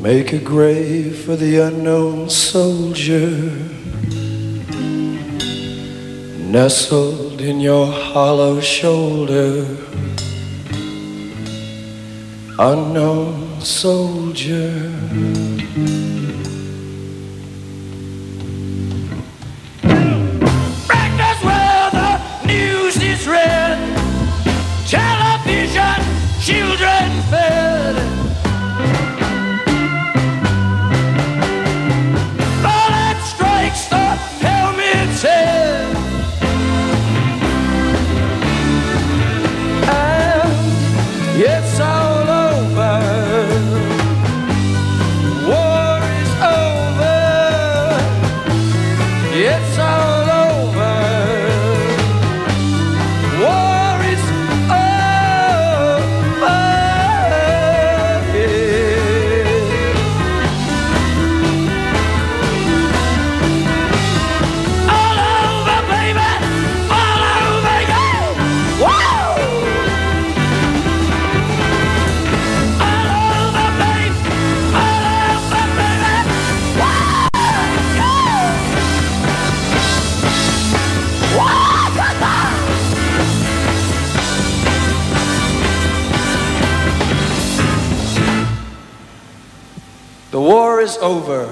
Make a grave for the unknown soldier nestled in your hollow shoulder. Unknown soldier. Breakfast where the news is read. Television, children fed. It's all The war is over.